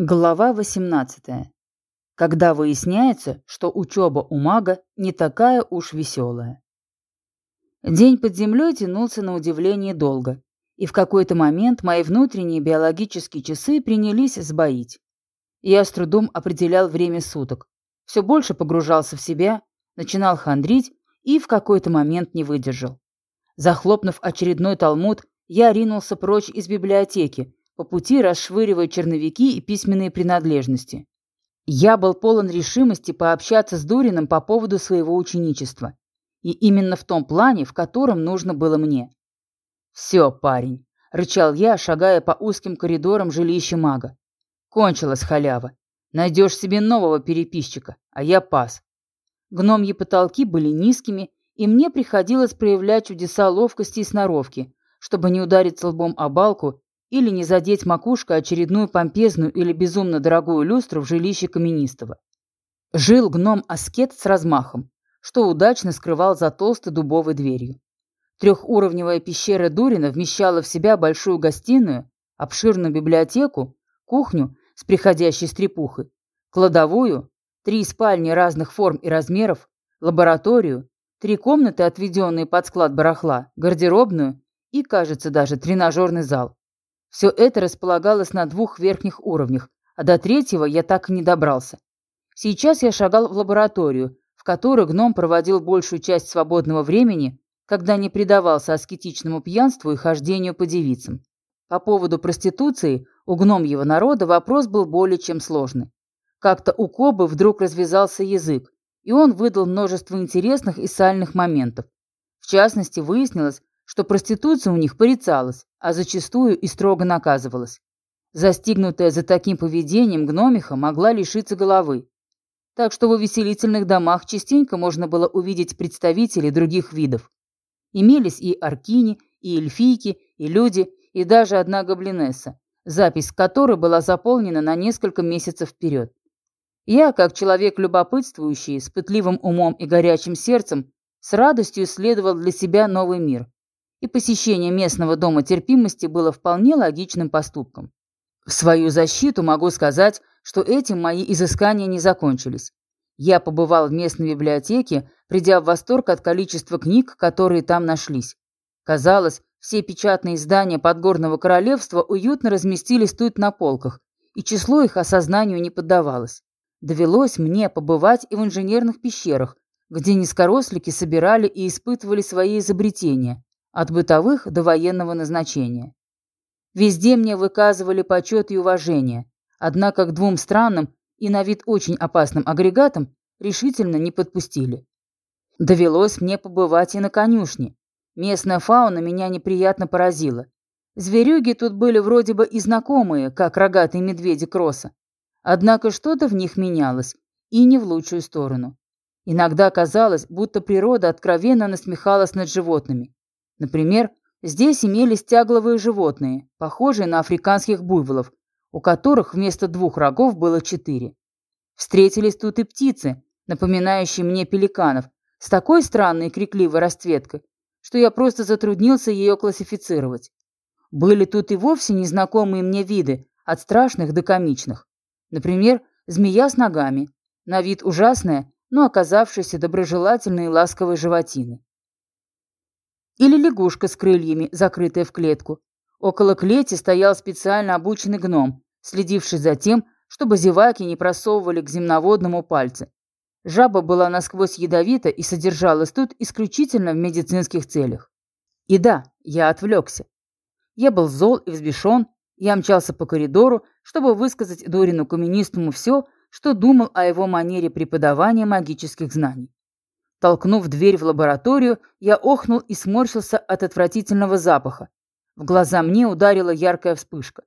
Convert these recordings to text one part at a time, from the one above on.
Глава 18. Когда выясняется, что учеба у мага не такая уж веселая. День под землей тянулся на удивление долго, и в какой-то момент мои внутренние биологические часы принялись сбоить. Я с трудом определял время суток, все больше погружался в себя, начинал хандрить и в какой-то момент не выдержал. Захлопнув очередной талмуд, я ринулся прочь из библиотеки, по пути расшвыривая черновики и письменные принадлежности. Я был полон решимости пообщаться с Дурином по поводу своего ученичества. И именно в том плане, в котором нужно было мне. «Все, парень», — рычал я, шагая по узким коридорам жилища мага. «Кончилась халява. Найдешь себе нового переписчика, а я пас». Гномьи потолки были низкими, и мне приходилось проявлять чудеса ловкости и сноровки, чтобы не удариться лбом о балку или не задеть макушкой очередную помпезную или безумно дорогую люстру в жилище Каменистого. Жил гном-аскет с размахом, что удачно скрывал за толстой дубовой дверью. Трехуровневая пещера Дурина вмещала в себя большую гостиную, обширную библиотеку, кухню с приходящей стрепухой, кладовую, три спальни разных форм и размеров, лабораторию, три комнаты, отведенные под склад барахла, гардеробную и, кажется, даже тренажерный зал. Все это располагалось на двух верхних уровнях, а до третьего я так и не добрался. Сейчас я шагал в лабораторию, в которой гном проводил большую часть свободного времени, когда не предавался аскетичному пьянству и хождению по девицам. По поводу проституции у гномьего народа вопрос был более чем сложный. Как-то у Кобы вдруг развязался язык, и он выдал множество интересных и сальных моментов. В частности, выяснилось, что проституция у них порицалась, а зачастую и строго наказывалась. Застигнутая за таким поведением гномиха могла лишиться головы. Так что в увеселительных домах частенько можно было увидеть представителей других видов. Имелись и аркини, и эльфийки, и люди, и даже одна гоблинесса, запись которой была заполнена на несколько месяцев вперед. Я, как человек любопытствующий, с пытливым умом и горячим сердцем, с радостью исследовал для себя новый мир – и посещение местного дома терпимости было вполне логичным поступком. В свою защиту могу сказать, что этим мои изыскания не закончились. Я побывал в местной библиотеке, придя в восторг от количества книг, которые там нашлись. Казалось, все печатные издания Подгорного Королевства уютно разместились тут на полках, и число их осознанию не поддавалось. Довелось мне побывать и в инженерных пещерах, где низкорослики собирали и испытывали свои изобретения, от бытовых до военного назначения. Везде мне выказывали почет и уважение, однако к двум странным и на вид очень опасным агрегатам решительно не подпустили. Довелось мне побывать и на конюшне. Местная фауна меня неприятно поразила. Зверюги тут были вроде бы и знакомые, как рогатые медведи кросса. Однако что-то в них менялось, и не в лучшую сторону. Иногда казалось, будто природа откровенно насмехалась над животными. Например, здесь имелись тягловые животные, похожие на африканских буйволов, у которых вместо двух рогов было четыре. Встретились тут и птицы, напоминающие мне пеликанов, с такой странной крикливой расцветкой, что я просто затруднился ее классифицировать. Были тут и вовсе незнакомые мне виды, от страшных до комичных. Например, змея с ногами, на вид ужасная, но оказавшаяся доброжелательной и ласковой животиной. Или лягушка с крыльями, закрытая в клетку. Около клети стоял специально обученный гном, следивший за тем, чтобы зеваки не просовывали к земноводному пальцы. Жаба была насквозь ядовита и содержалась тут исключительно в медицинских целях. И да, я отвлекся. Я был зол и взбешен, я мчался по коридору, чтобы высказать Дорину Каменистому все, что думал о его манере преподавания магических знаний. Толкнув дверь в лабораторию, я охнул и сморщился от отвратительного запаха. В глаза мне ударила яркая вспышка.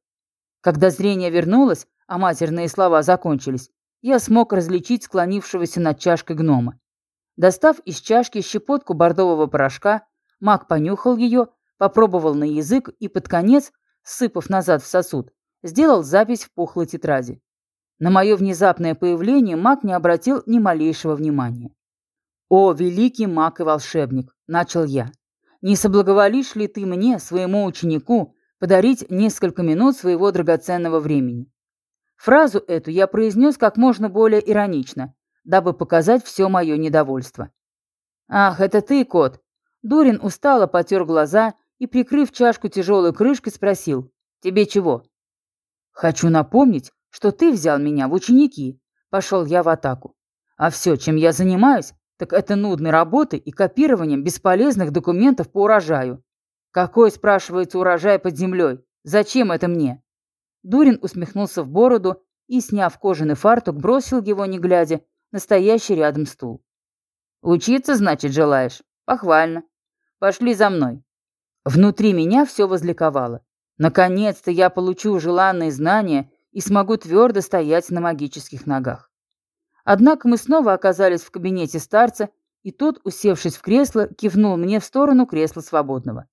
Когда зрение вернулось, а матерные слова закончились, я смог различить склонившегося над чашкой гнома. Достав из чашки щепотку бордового порошка, маг понюхал ее, попробовал на язык и под конец, сыпав назад в сосуд, сделал запись в пухлой тетради. На мое внезапное появление маг не обратил ни малейшего внимания. «О, великий маг и волшебник!» – начал я. «Не соблаговолишь ли ты мне, своему ученику, подарить несколько минут своего драгоценного времени?» Фразу эту я произнес как можно более иронично, дабы показать все мое недовольство. «Ах, это ты, кот!» Дурин устало потер глаза и, прикрыв чашку тяжелой крышкой, спросил. «Тебе чего?» «Хочу напомнить, что ты взял меня в ученики», — пошел я в атаку. «А все, чем я занимаюсь, так это нудной работой и копированием бесполезных документов по урожаю. Какой, спрашивается, урожай под землей? Зачем это мне?» Дурин усмехнулся в бороду и, сняв кожаный фартук, бросил его, не глядя, на стоящий рядом стул. «Учиться, значит, желаешь? Похвально. Пошли за мной». Внутри меня все возликовало. Наконец-то я получу желанные знания и смогу твердо стоять на магических ногах. Однако мы снова оказались в кабинете старца, и тот, усевшись в кресло, кивнул мне в сторону кресла свободного.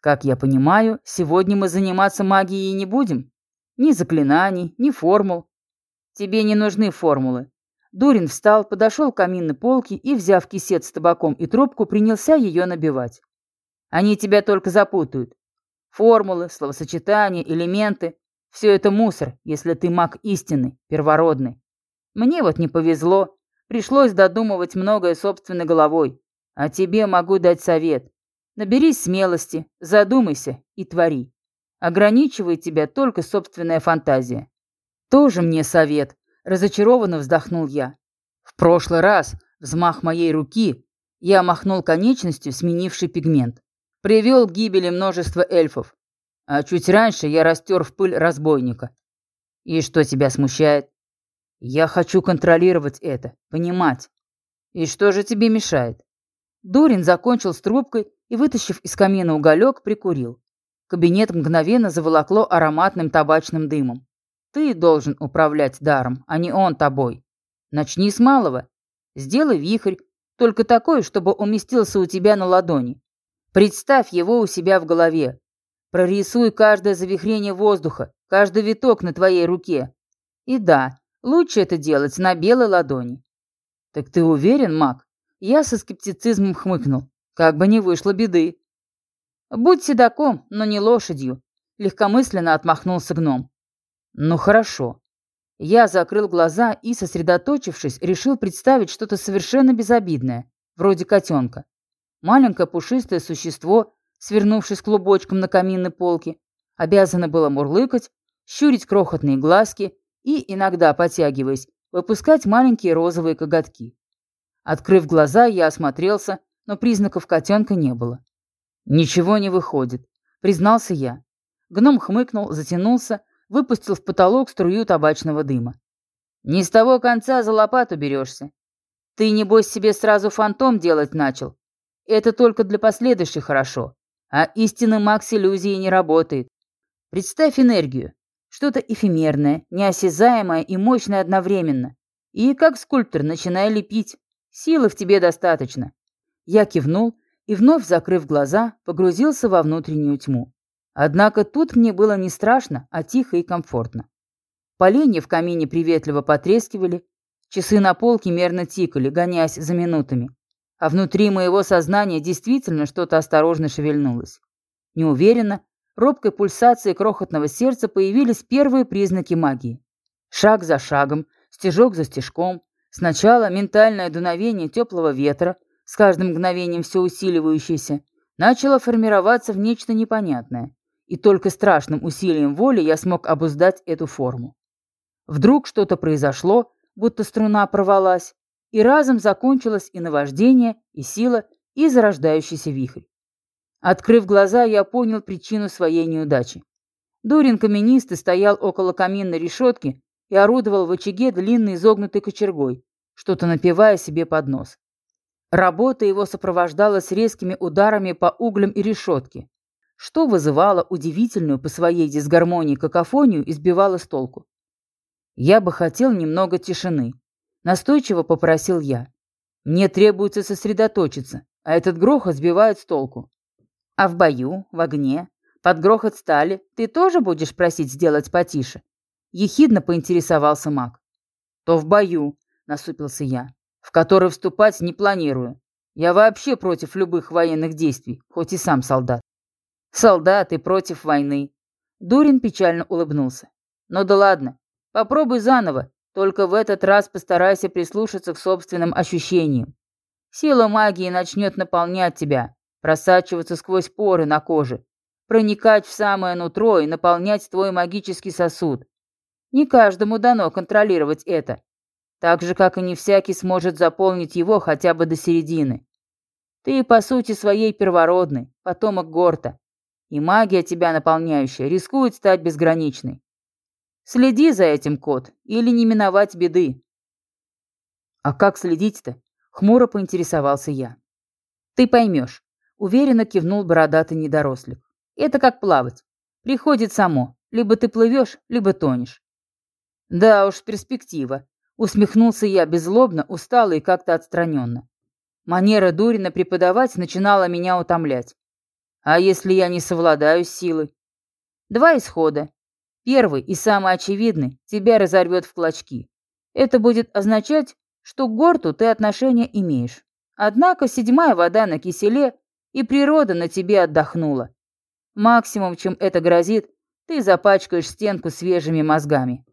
«Как я понимаю, сегодня мы заниматься магией не будем?» Ни заклинаний, ни формул. Тебе не нужны формулы. Дурин встал, подошел к каминной полке и, взяв кисет с табаком и трубку, принялся ее набивать. Они тебя только запутают. Формулы, словосочетания, элементы — все это мусор, если ты маг истинный, первородный. Мне вот не повезло. Пришлось додумывать многое собственной головой. А тебе могу дать совет. Наберись смелости, задумайся и твори. Ограничивает тебя только собственная фантазия. Тоже мне совет, разочарованно вздохнул я. В прошлый раз взмах моей руки я махнул конечностью, сменивший пигмент. Привел к гибели множество эльфов. А чуть раньше я растер в пыль разбойника. И что тебя смущает? Я хочу контролировать это, понимать. И что же тебе мешает? Дурин закончил с трубкой и, вытащив из камина уголек, прикурил. Кабинет мгновенно заволокло ароматным табачным дымом. Ты должен управлять даром, а не он тобой. Начни с малого. Сделай вихрь, только такой, чтобы уместился у тебя на ладони. Представь его у себя в голове. Прорисуй каждое завихрение воздуха, каждый виток на твоей руке. И да, лучше это делать на белой ладони. Так ты уверен, маг? Я со скептицизмом хмыкнул. Как бы не вышло беды. «Будь седаком, но не лошадью», — легкомысленно отмахнулся гном. «Ну хорошо». Я закрыл глаза и, сосредоточившись, решил представить что-то совершенно безобидное, вроде котенка. Маленькое пушистое существо, свернувшись клубочком на каминной полке, обязано было мурлыкать, щурить крохотные глазки и, иногда потягиваясь, выпускать маленькие розовые коготки. Открыв глаза, я осмотрелся, но признаков котенка не было. «Ничего не выходит», — признался я. Гном хмыкнул, затянулся, выпустил в потолок струю табачного дыма. «Не с того конца за лопату берешься. Ты, небось, себе сразу фантом делать начал. Это только для последующих хорошо. А истинный маг с не работает. Представь энергию. Что-то эфемерное, неосязаемое и мощное одновременно. И как скульптор начинай лепить. Силы в тебе достаточно. Я кивнул и, вновь закрыв глаза, погрузился во внутреннюю тьму. Однако тут мне было не страшно, а тихо и комфортно. Поленья в камине приветливо потрескивали, часы на полке мерно тикали, гоняясь за минутами. А внутри моего сознания действительно что-то осторожно шевельнулось. Неуверенно, робкой пульсацией крохотного сердца появились первые признаки магии. Шаг за шагом, стежок за стежком, сначала ментальное дуновение теплого ветра – с каждым мгновением все усиливающееся, начало формироваться в нечто непонятное, и только страшным усилием воли я смог обуздать эту форму. Вдруг что-то произошло, будто струна порвалась, и разом закончилось и наваждение, и сила, и зарождающийся вихрь. Открыв глаза, я понял причину своей неудачи. Дурин каменистый стоял около каминной решетки и орудовал в очаге длинной изогнутой кочергой, что-то напивая себе под нос. Работа его сопровождалась резкими ударами по углям и решетке, что вызывало удивительную по своей дисгармонии какофонию и сбивало с толку. «Я бы хотел немного тишины», — настойчиво попросил я. «Мне требуется сосредоточиться, а этот грохот сбивает с толку». «А в бою, в огне, под грохот стали, ты тоже будешь просить сделать потише?» Ехидно поинтересовался маг. «То в бою», — насупился я в который вступать не планирую. Я вообще против любых военных действий, хоть и сам солдат. Солдаты против войны. Дурин печально улыбнулся. Ну да ладно, Попробуй заново, только в этот раз постарайся прислушаться к собственным ощущениям. Сила магии начнет наполнять тебя, просачиваться сквозь поры на коже, проникать в самое нутро и наполнять твой магический сосуд. Не каждому дано контролировать это, так же, как и не всякий сможет заполнить его хотя бы до середины. Ты, по сути, своей первородный, потомок Горта, и магия тебя наполняющая рискует стать безграничной. Следи за этим, кот, или не миновать беды. А как следить-то? Хмуро поинтересовался я. Ты поймешь. Уверенно кивнул бородатый недорослик. Это как плавать. Приходит само. Либо ты плывешь, либо тонешь. Да уж, перспектива. Усмехнулся я беззлобно, устало и как-то отстраненно. Манера Дурина преподавать начинала меня утомлять. А если я не совладаю с силой? Два исхода. Первый и самый очевидный тебя разорвет в клочки. Это будет означать, что к горту ты отношения имеешь. Однако седьмая вода на киселе, и природа на тебе отдохнула. Максимум, чем это грозит, ты запачкаешь стенку свежими мозгами.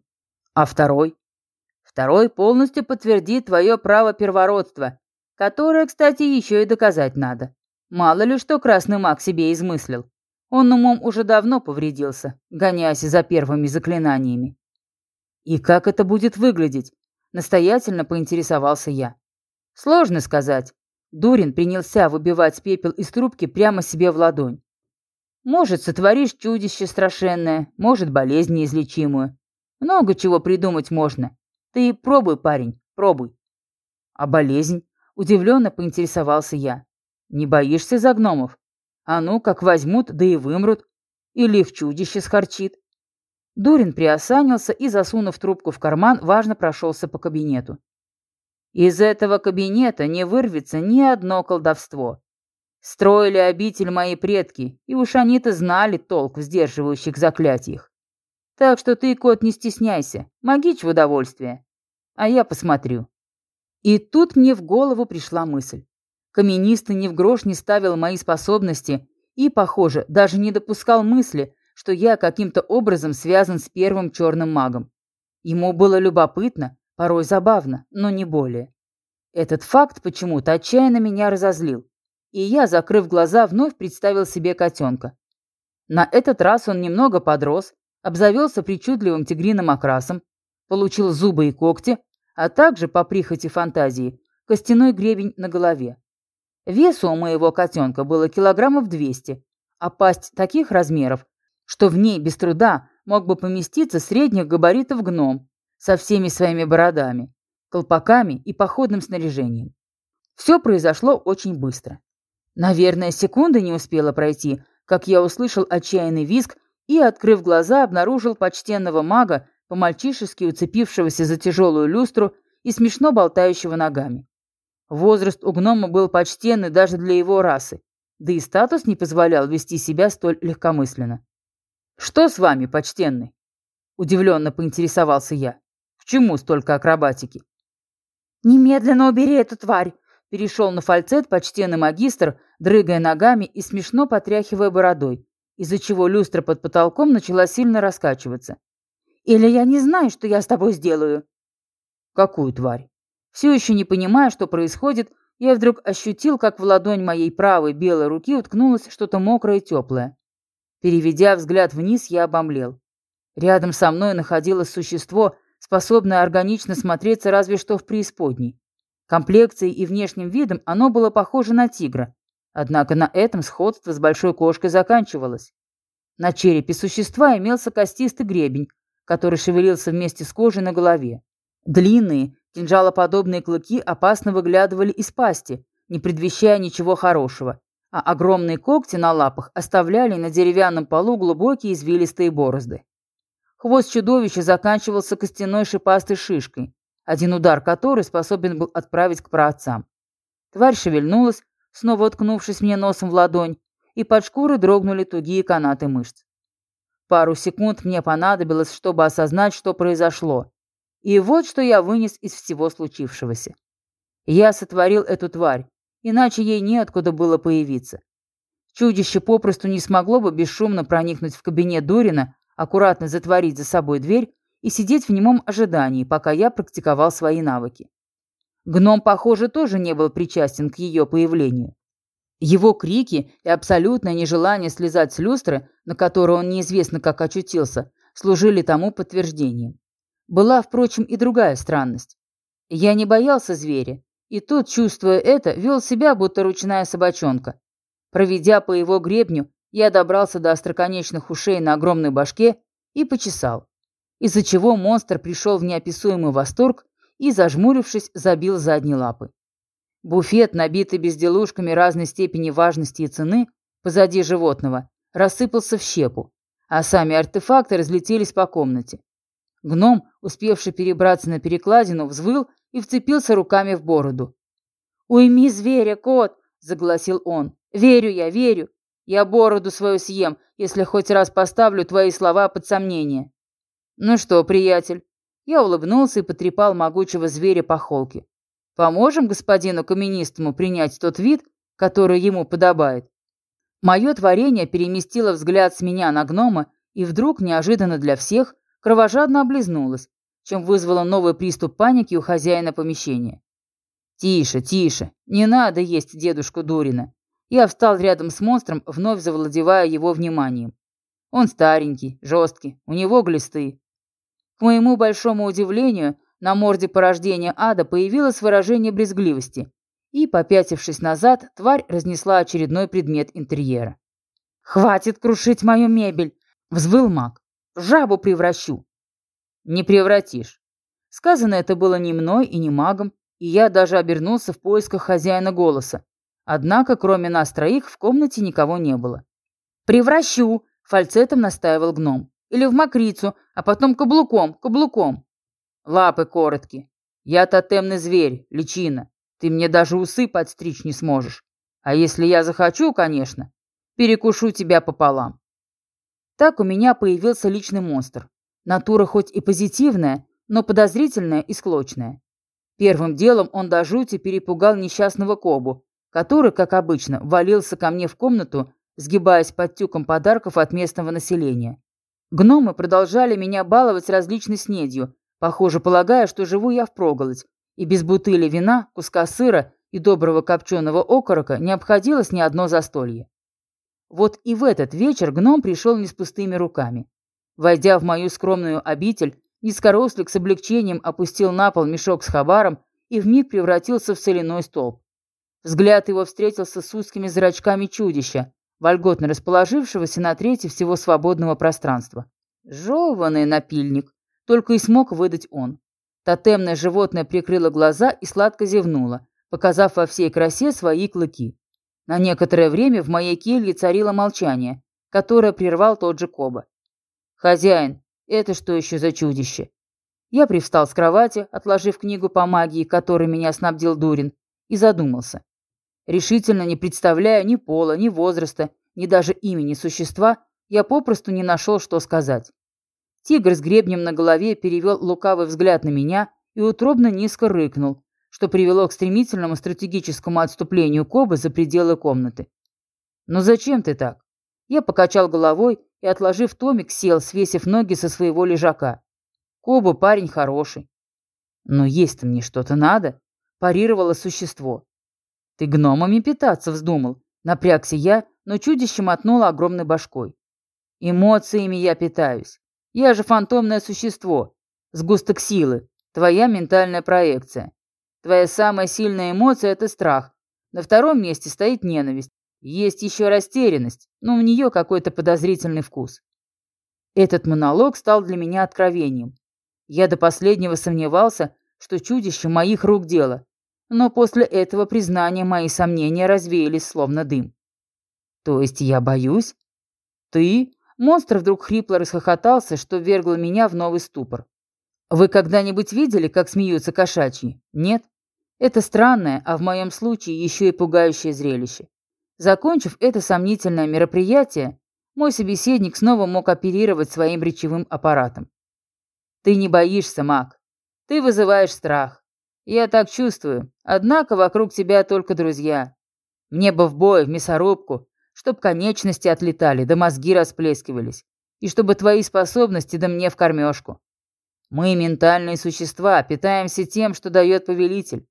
А второй? Второй полностью подтвердит твое право первородства, которое, кстати, еще и доказать надо. Мало ли что красный маг себе измыслил. Он умом уже давно повредился, гоняясь за первыми заклинаниями. И как это будет выглядеть? Настоятельно поинтересовался я. Сложно сказать. Дурин принялся выбивать пепел из трубки прямо себе в ладонь. Может, сотворишь чудище страшенное, может, болезнь неизлечимую. Много чего придумать можно. Ты пробуй, парень, пробуй. А болезнь? Удивленно поинтересовался я. Не боишься за гномов? А ну, как возьмут, да и вымрут. Или их чудище схорчит. Дурин приосанился и, засунув трубку в карман, важно прошелся по кабинету. Из этого кабинета не вырвется ни одно колдовство. Строили обитель мои предки, и уж они-то знали толк в сдерживающих заклятиях. Так что ты, кот, не стесняйся, могич в удовольствие. А я посмотрю. И тут мне в голову пришла мысль. Каменистый ни в грош не ставил мои способности и, похоже, даже не допускал мысли, что я каким-то образом связан с первым черным магом. Ему было любопытно, порой забавно, но не более. Этот факт почему-то отчаянно меня разозлил, и я, закрыв глаза, вновь представил себе котенка. На этот раз он немного подрос, обзавелся причудливым тигриным окрасом, получил зубы и когти, а также, по прихоти фантазии, костяной гребень на голове. Весу у моего котенка было килограммов 200, а пасть таких размеров, что в ней без труда мог бы поместиться средних габаритов гном со всеми своими бородами, колпаками и походным снаряжением. Все произошло очень быстро. Наверное, секунды не успела пройти, как я услышал отчаянный визг и, открыв глаза, обнаружил почтенного мага, по-мальчишески уцепившегося за тяжелую люстру и смешно болтающего ногами. Возраст у гнома был почтенный даже для его расы, да и статус не позволял вести себя столь легкомысленно. «Что с вами, почтенный?» Удивленно поинтересовался я. «К чему столько акробатики?» «Немедленно убери эту тварь!» Перешел на фальцет почтенный магистр, дрыгая ногами и смешно потряхивая бородой, из-за чего люстра под потолком начала сильно раскачиваться. Или я не знаю, что я с тобой сделаю?» «Какую тварь?» Все еще не понимая, что происходит, я вдруг ощутил, как в ладонь моей правой белой руки уткнулось что-то мокрое и теплое. Переведя взгляд вниз, я обомлел. Рядом со мной находилось существо, способное органично смотреться разве что в преисподней. Комплекцией и внешним видом оно было похоже на тигра, однако на этом сходство с большой кошкой заканчивалось. На черепе существа имелся костистый гребень, который шевелился вместе с кожей на голове. Длинные, кинжалоподобные клыки опасно выглядывали из пасти, не предвещая ничего хорошего, а огромные когти на лапах оставляли на деревянном полу глубокие извилистые борозды. Хвост чудовища заканчивался костяной шипастой шишкой, один удар которой способен был отправить к праотцам. Тварь шевельнулась, снова уткнувшись мне носом в ладонь, и под шкурой дрогнули тугие канаты мышц. Пару секунд мне понадобилось, чтобы осознать, что произошло. И вот что я вынес из всего случившегося. Я сотворил эту тварь, иначе ей неоткуда было появиться. Чудище попросту не смогло бы бесшумно проникнуть в кабинет Дурина, аккуратно затворить за собой дверь и сидеть в немом ожидании, пока я практиковал свои навыки. Гном, похоже, тоже не был причастен к ее появлению. Его крики и абсолютное нежелание слезать с люстры, на которой он неизвестно как очутился, служили тому подтверждением. Была, впрочем, и другая странность. Я не боялся зверя, и тот, чувствуя это, вел себя, будто ручная собачонка. Проведя по его гребню, я добрался до остроконечных ушей на огромной башке и почесал, из-за чего монстр пришел в неописуемый восторг и, зажмурившись, забил задние лапы. Буфет, набитый безделушками разной степени важности и цены, позади животного, рассыпался в щепу, а сами артефакты разлетелись по комнате. Гном, успевший перебраться на перекладину, взвыл и вцепился руками в бороду. «Уйми зверя, кот!» — загласил он. «Верю я, верю. Я бороду свою съем, если хоть раз поставлю твои слова под сомнение». «Ну что, приятель?» Я улыбнулся и потрепал могучего зверя по холке. Поможем господину каменистому принять тот вид, который ему подобает. Мое творение переместило взгляд с меня на гнома и вдруг, неожиданно для всех, кровожадно облизнулось, чем вызвало новый приступ паники у хозяина помещения. «Тише, тише, не надо есть дедушку Дурина». Я встал рядом с монстром, вновь завладевая его вниманием. Он старенький, жесткий, у него глисты. К моему большому удивлению, на морде порождения ада появилось выражение брезгливости, и, попятившись назад, тварь разнесла очередной предмет интерьера. «Хватит крушить мою мебель!» — взвыл маг. «Жабу превращу!» «Не превратишь!» Сказано это было не мной и не магом, и я даже обернулся в поисках хозяина голоса. Однако, кроме нас троих, в комнате никого не было. «Превращу!» — фальцетом настаивал гном. «Или в мокрицу, а потом каблуком, каблуком!» Лапы короткие. Я тотемный зверь, личина. Ты мне даже усы подстричь не сможешь. А если я захочу, конечно, перекушу тебя пополам. Так у меня появился личный монстр. Натура хоть и позитивная, но подозрительная и склочная. Первым делом он до жути перепугал несчастного Кобу, который, как обычно, валился ко мне в комнату, сгибаясь под тюком подарков от местного населения. Гномы продолжали меня баловать различной снедью, Похоже, полагая, что живу я впроголодь, и без бутыли вина, куска сыра и доброго копченого окорока не обходилось ни одно застолье. Вот и в этот вечер гном пришел не с пустыми руками. Войдя в мою скромную обитель, низкорослик с облегчением опустил на пол мешок с хабаром и вмиг превратился в соляной столб. Взгляд его встретился с узкими зрачками чудища, вольготно расположившегося на трети всего свободного пространства. Жеванный напильник, только и смог выдать он. Тотемное животное прикрыло глаза и сладко зевнуло, показав во всей красе свои клыки. На некоторое время в моей келье царило молчание, которое прервал тот же Коба. «Хозяин, это что еще за чудище?» Я привстал с кровати, отложив книгу по магии, которой меня снабдил Дурин, и задумался. Решительно не представляя ни пола, ни возраста, ни даже имени существа, я попросту не нашел, что сказать. Тигр с гребнем на голове перевел лукавый взгляд на меня и утробно низко рыкнул, что привело к стремительному стратегическому отступлению Кобы за пределы комнаты. «Ну зачем ты так?» Я покачал головой и, отложив томик, сел, свесив ноги со своего лежака. Коба парень хороший. «Но есть-то мне что-то надо», – парировало существо. «Ты гномами питаться вздумал?» Напрягся я, но чудище мотнуло огромной башкой. «Эмоциями я питаюсь. Я же фантомное существо, сгусток силы, твоя ментальная проекция. Твоя самая сильная эмоция – это страх. На втором месте стоит ненависть. Есть еще растерянность, но у нее какой-то подозрительный вкус. Этот монолог стал для меня откровением. Я до последнего сомневался, что чудище моих рук дело, но после этого признания мои сомнения развеялись словно дым. То есть я боюсь? Ты Монстр вдруг хрипло расхохотался, что ввергло меня в новый ступор. Вы когда-нибудь видели, как смеются кошачьи? Нет? Это странное, а в моем случае еще и пугающее зрелище. Закончив это сомнительное мероприятие, мой собеседник снова мог оперировать своим речевым аппаратом. Ты не боишься, маг. Ты вызываешь страх. Я так чувствую. Однако вокруг тебя только друзья. Мне бы в бой, в мясорубку, чтоб конечности отлетали, да мозги расплескивались, и чтобы твои способности да мне в кормежку. Мы, ментальные существа, питаемся тем, что дает повелитель.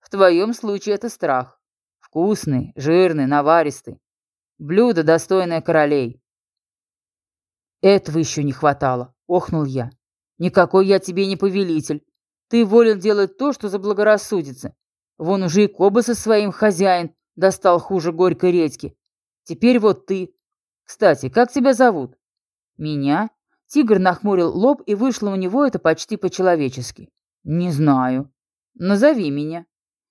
В твоем случае это страх. Вкусный, жирный, наваристый. Блюдо, достойное королей. Этого еще не хватало, охнул я. Никакой я тебе не повелитель. Ты волен делать то, что заблагорассудится. Вон уже и Коба со своим хозяин достал хуже горькой редьки. Теперь вот ты. Кстати, как тебя зовут? Меня? Тигр нахмурил лоб, и вышло у него это почти по-человечески. Не знаю. Назови меня.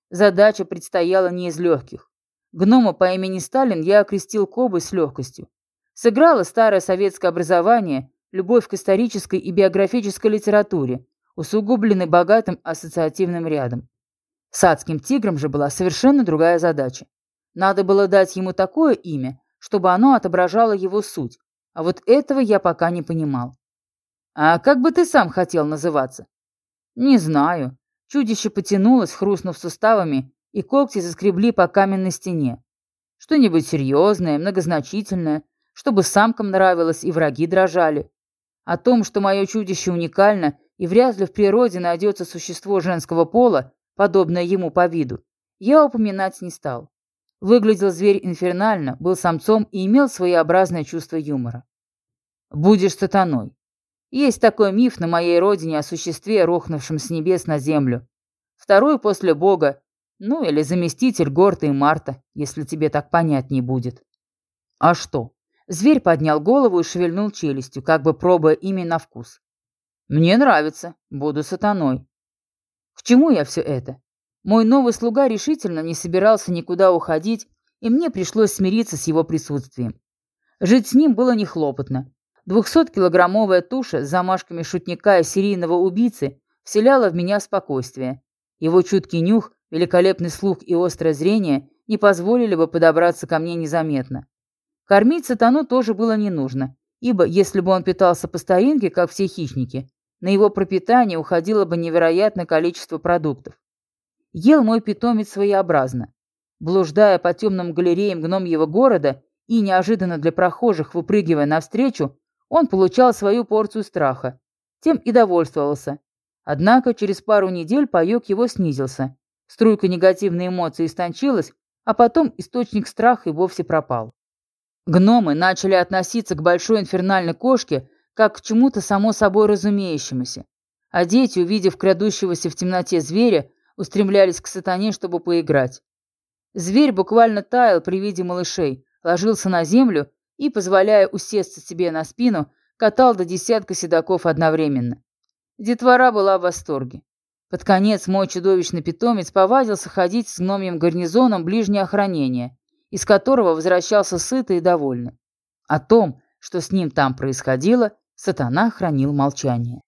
Задача предстояла не из легких. Гнома по имени Сталин я окрестил Кобы с легкостью. Сыграло старое советское образование, любовь к исторической и биографической литературе, усугубленной богатым ассоциативным рядом. С адским тигром же была совершенно другая задача. Надо было дать ему такое имя, чтобы оно отображало его суть, а вот этого я пока не понимал. А как бы ты сам хотел называться? Не знаю. Чудище потянулось, хрустнув суставами, и когти заскребли по каменной стене. Что-нибудь серьезное, многозначительное, чтобы самкам нравилось и враги дрожали. О том, что мое чудище уникально и вряд ли в природе найдется существо женского пола, подобное ему по виду, я упоминать не стал. Выглядел зверь инфернально, был самцом и имел своеобразное чувство юмора. «Будешь сатаной. Есть такой миф на моей родине о существе, рухнувшем с небес на землю. Второй после Бога, ну или заместитель Горта и Марта, если тебе так понятней будет. А что? Зверь поднял голову и шевельнул челюстью, как бы пробуя имя на вкус. Мне нравится, буду сатаной. К чему я все это? Мой новый слуга решительно не собирался никуда уходить, и мне пришлось смириться с его присутствием. Жить с ним было не хлопотно. Двухсоткилограммовая туша с замашками шутника и серийного убийцы вселяла в меня спокойствие. Его чуткий нюх, великолепный слух и острое зрение не позволили бы подобраться ко мне незаметно. Кормить сатану тоже было не нужно, ибо если бы он питался по старинке, как все хищники, на его пропитание уходило бы невероятное количество продуктов. Ел мой питомец своеобразно. Блуждая по темным галереям гномьего города и неожиданно для прохожих выпрыгивая навстречу, он получал свою порцию страха. Тем и довольствовался. Однако через пару недель паёк его снизился. Струйка негативной эмоции истончилась, а потом источник страха и вовсе пропал. Гномы начали относиться к большой инфернальной кошке как к чему-то само собой разумеющемуся. А дети, увидев крадущегося в темноте зверя, устремлялись к сатане, чтобы поиграть. Зверь буквально таял при виде малышей, ложился на землю и, позволяя усесться себе на спину, катал до десятка седаков одновременно. Детвора была в восторге. Под конец мой чудовищный питомец повадился ходить с гномьим гарнизоном ближнее охранение, из которого возвращался сытый и довольный. О том, что с ним там происходило, сатана хранил молчание.